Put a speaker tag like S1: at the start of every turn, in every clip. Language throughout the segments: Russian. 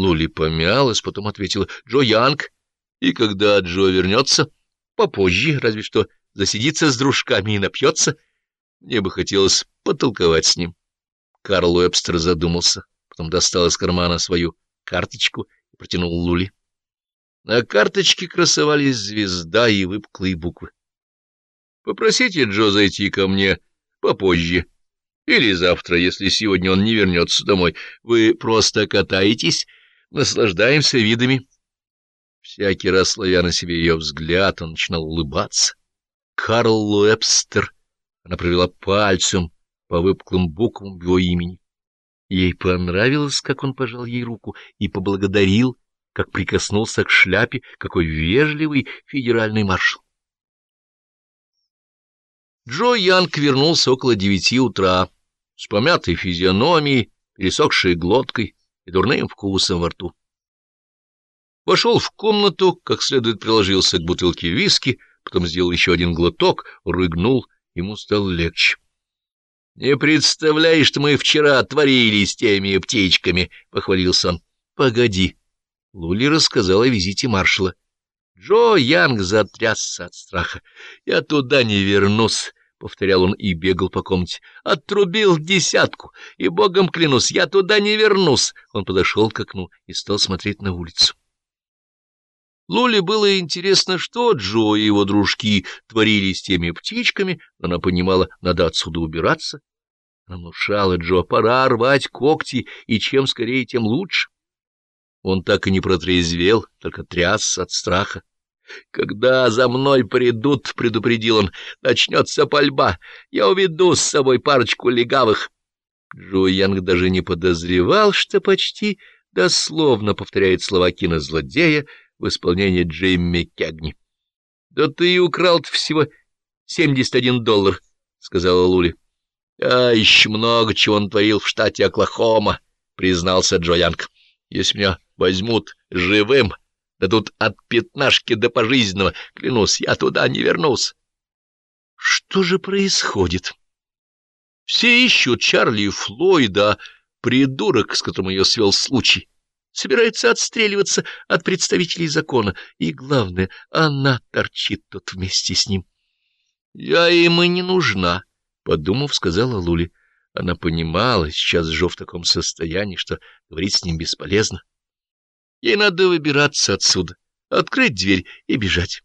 S1: Лули помялась, потом ответила «Джо Янг». «И когда Джо вернется?» «Попозже, разве что засидится с дружками и напьется. Мне бы хотелось потолковать с ним». Карл Уэбстер задумался, потом достал из кармана свою карточку и протянул Лули. На карточке красовались звезда и выпуклые буквы. «Попросите Джо зайти ко мне попозже. Или завтра, если сегодня он не вернется домой. Вы просто катаетесь, наслаждаемся видами». Всякий раз, ловя на себе ее взгляд, он начинал улыбаться. «Карл Уэбстер!» Она провела пальцем по выпуклым буквам его имени. Ей понравилось, как он пожал ей руку и поблагодарил, как прикоснулся к шляпе, какой вежливый федеральный маршал. Джо Янг вернулся около девяти утра, с помятой физиономией, пересохшей глоткой и дурным вкусом во рту. Вошел в комнату, как следует приложился к бутылке виски, потом сделал еще один глоток, рыгнул, ему стало легче. — Не представляешь, что мы вчера творили с теми птичками, — похвалился он. — Погоди. Лули рассказал о визите маршала. Джо Янг затрясся от страха. — Я туда не вернусь, — повторял он и бегал по комнате. — Отрубил десятку, и богом клянусь, я туда не вернусь. Он подошел к окну и стал смотреть на улицу. Лоле было интересно, что Джо и его дружки творили с теми птичками, она понимала, надо отсюда убираться. Она внушала Джо, пора рвать когти, и чем скорее, тем лучше. Он так и не протрезвел, только трясся от страха. «Когда за мной придут, — предупредил он, — начнется пальба. Я уведу с собой парочку легавых». Джо Янг даже не подозревал, что почти дословно повторяет слова кинозлодея, в исполнении Джимми Кегни. — Да ты украл всего семьдесят один доллар, — сказала Лули. — А еще много чего он творил в штате Оклахома, — признался Джо Янг. — Если меня возьмут живым, да тут от пятнашки до пожизненного, клянусь, я туда не вернусь. — Что же происходит? Все ищут Чарли Флойда, придурок, с которым ее свел случай собирается отстреливаться от представителей закона, и, главное, она торчит тут вместе с ним. — Я им и не нужна, — подумав, сказала Лули. Она понимала, сейчас Жо в таком состоянии, что говорить с ним бесполезно. Ей надо выбираться отсюда, открыть дверь и бежать.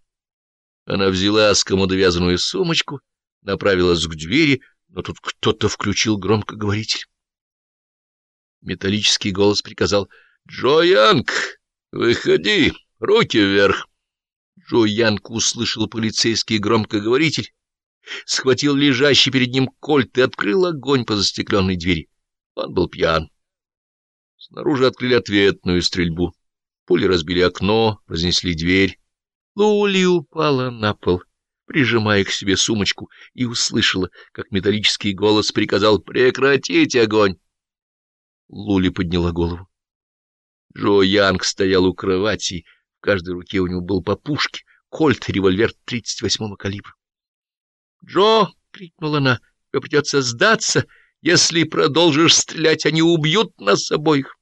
S1: Она взяла с комода сумочку, направилась к двери, но тут кто-то включил громкоговоритель. Металлический голос приказал — «Джо Янг, выходи, руки вверх!» Джо Янг услышал полицейский громкоговоритель, схватил лежащий перед ним кольт и открыл огонь по застекленной двери. Он был пьян. Снаружи открыли ответную стрельбу. Пули разбили окно, разнесли дверь. Лули упала на пол, прижимая к себе сумочку, и услышала, как металлический голос приказал прекратить огонь. Лули подняла голову. Джо Янг стоял у кровати, в каждой руке у него был по пушке, кольт и револьвер 38-го калибра. «Джо!» — крикнула она. «Тебе придется сдаться. Если продолжишь стрелять, они убьют нас обоих».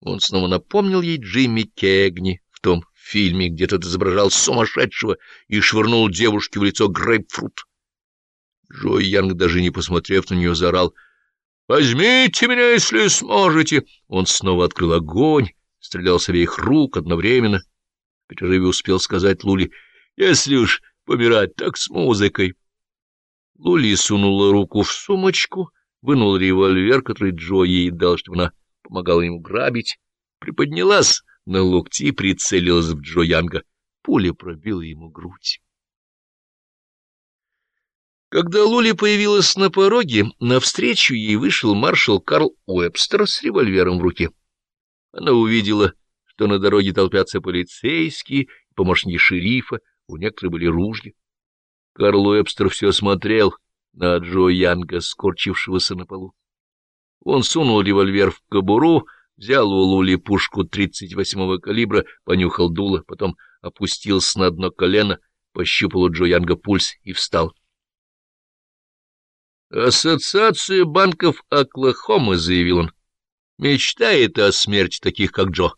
S1: Он снова напомнил ей Джимми Кегни в том фильме, где тот изображал сумасшедшего и швырнул девушке в лицо грейпфрут. Джо Янг, даже не посмотрев на нее, заорал — «Возьмите меня, если сможете!» Он снова открыл огонь, стрелял с обеих рук одновременно. В перерыве успел сказать Лули, «Если уж помирать, так с музыкой». Лули сунула руку в сумочку, вынул револьвер, который Джо ей дал, чтобы она помогала ему грабить, приподнялась на локти и прицелилась в Джо Янга. Пуля пробила ему грудь. Когда Лули появилась на пороге, навстречу ей вышел маршал Карл Уэбстер с револьвером в руке. Она увидела, что на дороге толпятся полицейские, помощники шерифа, у некоторых были ружья. Карл Уэбстер все смотрел на Джо Янга, скорчившегося на полу. Он сунул револьвер в кобуру, взял у Лули пушку 38-го калибра, понюхал дуло, потом опустился на дно колено, пощупал у Джо Янга пульс и встал. «Ассоциация банков Оклахомы», — заявил он. мечтает о смерти таких, как Джо.